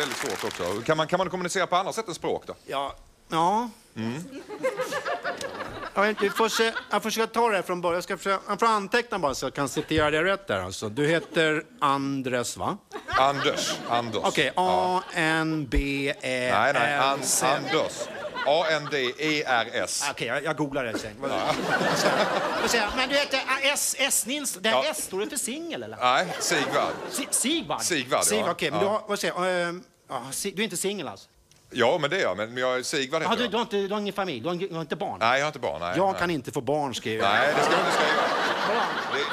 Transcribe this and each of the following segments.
väldigt svårt också. Kan man, kan man kommunicera på andra sätt än språk då? Ja. ja. Jag, vet vi får se, jag försöka ta det här från början. Jag, ska försöka, jag får anteckna bara så jag kan citera det rätt där. Alltså. Du heter Andres, va? Anders. Anders. Okej, Ja. A-N-B-E-R-C. Nej, nej. An, Anders. A-N-D-E-R-S. Okej, jag, jag googlar det sen. Jag? Men du heter ah, S, S Nils. Det här Ja. S, står det för singel eller? Nej, Sigvard. Si- Sigvard? Sigvard, ja. Sigvard, okej. men Ja. du har, vad säger jag? Ehm, ja, si- Du är inte singel alltså? Ja, men det är jag. Men jag, Sigvard heter du, jag. du, har inte, du har ingen familj? Du har, du har inte barn? Nej, jag har inte barn. Nej, jag nej. kan inte få barn, skriver jag. Nej, det ska du inte skriva.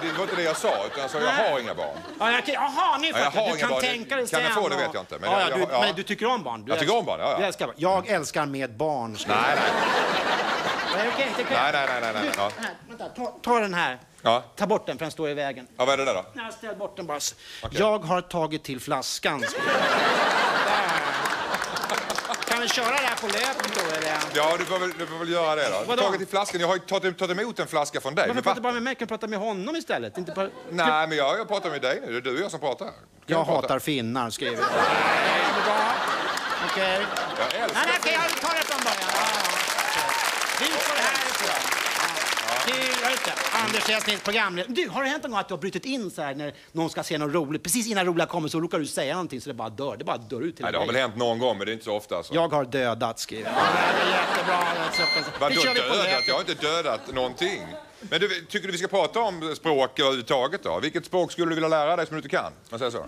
Det, det var inte det jag sa, utan jag sa jag har inga barn. Ja, jag, jaha, nu jag fattar har Du kan barn. tänka dig Kan jag få det vet jag inte, men ja, jag- ja, jag- du, ja. Men du tycker om barn? Du Jag tycker älskar- om barn, ja, ja. Du älskar barn. Jag älskar med barn, skriver Nej, nej. jag. Nej, kan Nej, jag. nej, nej, nej, nej. Ja. Vänta, ta, ta den här. Ja. Ta bort den, för den står i vägen. ja, vad är det där då? Nej, ställ bort den bara. Okej. Jag har tagit till flaskan. Vi köra det här på löpning då? Eller? Ja, du får väl, du får väl göra det då. Vadå? Tagit i flaskan. Jag har ju tagit, tagit emot en flaska från dig. Varför pratar du bara med mig? Kan du prata med honom istället? Inte bara... Nej, men jag, jag pratar med dig nu. Det är du och jag som pratar. Kan Jag prata? hatar finnar, skriver jag. Nej. Okej. Jag Nej, älskar nej, okej, jag tar det från början. Ja, ja. Vi får det härifrån. Du, ja, just det. Anders Hellsnitz, programledare. Du, har det hänt någon gång att du har brutit in så här när någon ska se något roligt? Precis innan roliga kommer så råkar du säga någonting så det bara dör. Det bara dör ut till Nej, det har väl hänt någon gång, men det är inte så ofta. Alltså. Jag har dödat, skriver jag. Ja, det är jättebra. Vadå dödat? Jag har inte dödat någonting. Men du, tycker du vi ska prata om språk överhuvudtaget då? Vilket språk skulle du vilja lära dig som du inte kan? Man säger så.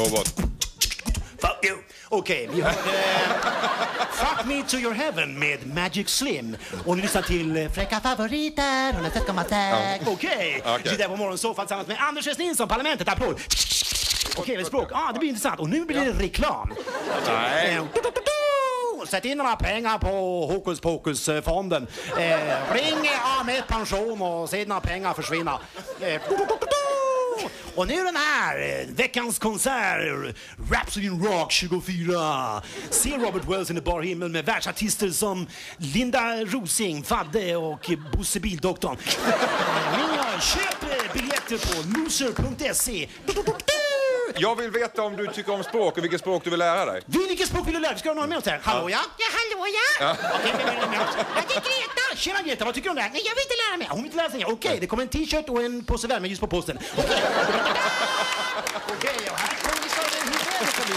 Robot. Fuck you. Okej, vi hörde Fuck me to your heaven med Magic Slim. Och ni lyssnar till eh, Fräcka favoriter, 101,6. Okej, vi sitter här på morgonsoffan tillsammans med Anders S. Nilsson, Parlamentet, applåd. Okej, okay, språk. Ah, det blir intressant. Och nu blir det reklam. Nej. Eh. Sätt in några pengar på Hokus Pokus-fonden. Eh, ring Ahmed Pension och se dina pengar försvinna. Eh, Och nu den här, eh, veckans konsert, Rhapsody in Rock 24. Se Robert Wells in bar himmel med världsartister som Linda Rosing, Fadde och Bosse Bildoktorn. Köp eh, biljetter på loser.se. Jag vill veta om du tycker om språk och vilket språk du vill lära dig. Vilket språk vill du lära dig? Ska du ha några med oss här? Hallå ja? Hallå ja? Okej, vem är det med oss? Ja, det är Greta. Tjena Greta, vad tycker du om det här? Nej, jag vill inte lära mig. Hon vill inte lära sig. Okej, det kommer en t-shirt och en påse värmeljus på posten. Okej. Okej, och här kommer vi starta hur väl ska bli.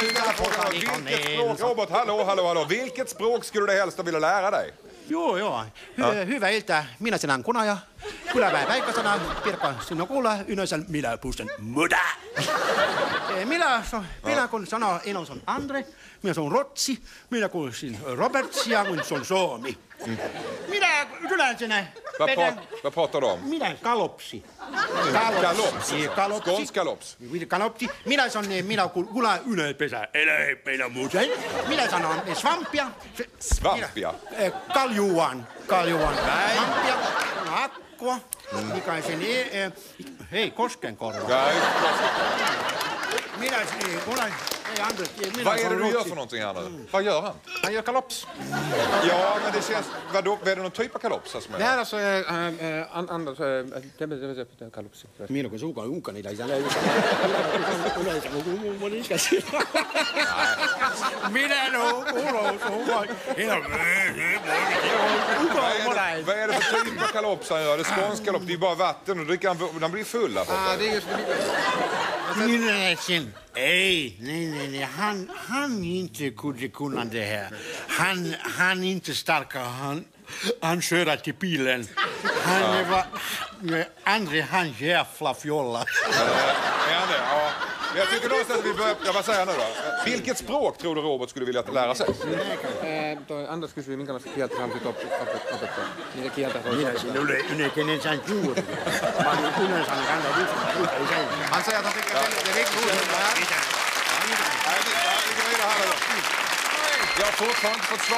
Vilket språk, Robert, hallå, hallå, hallå. Vilket språk skulle du helst vilja lära dig? Joo, joo. Hy- Hyvä ilta. Minä sinän kunaja. Kyllä vähän väikösana. Pirkka sinun kuulla. Ynösen minä pusten muda. Eh, Minä, so- minä kun sanoo Ilon on Andre, minä on Rotsi, minä kun sin Robert ja kun on Suomi. Minä yleensä Vad, vedän, pra, vad pratar du om? minä kalopsi. Kalops, Niin, alltså. kalopsi. Skånsk kalops. Minä kalopsi. Minä sanon, niin minä kun kuulla ylöpesä. Elä meillä muuten. Minä sanon eh, svampia. Se- Svampia? minä- eh, Kaljuan. Kaljuan. Svampia. Akkua. Mikä on se niin? eh, Hei, Koskenkorva. Nej. Minä, mulla, ei Anders, minä Vad är det du gör för någonting här nu? Vad gör han? Han gör kalops. Ja, men det känns... Vadå, vad är det någon typ av kalops som Det här alltså äh, äh, an- Anders... Äh, kalupsi. Minä kun suukaan uukka niitä isä löysi. Yleensä mun mun ikäisiä. Minä no ulos suukaan. Vad är, det, vad är det för typ av kalops han gör? Det är skånsk kalops, det är bara vatten och dricker han, han blir full här Ah, det är just... Ei, nej, nej, nej. Han, han inte kunde kunna det här. Han, han inte starka. Han, han köra till bilen. Han var... André, han jävla fjolla. Är han det? Ja. Men Jag tycker någonstans att vi börjar... Ja, vad säger nu då? Vilket språk tror du Robert skulle vilja lära sig? Anders kysyi, minkälaista kieltä hän sit oppi- opet- opettaa. Mitä kieltä hän Minä sinulle yleinen sain juuri. Mä olin yleensä kantaa yhtä. Han säger att han tycker att det är riktigt roligt med det här. Jag har fortfarande inte fått svar